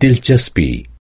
دلچسپی